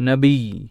نبی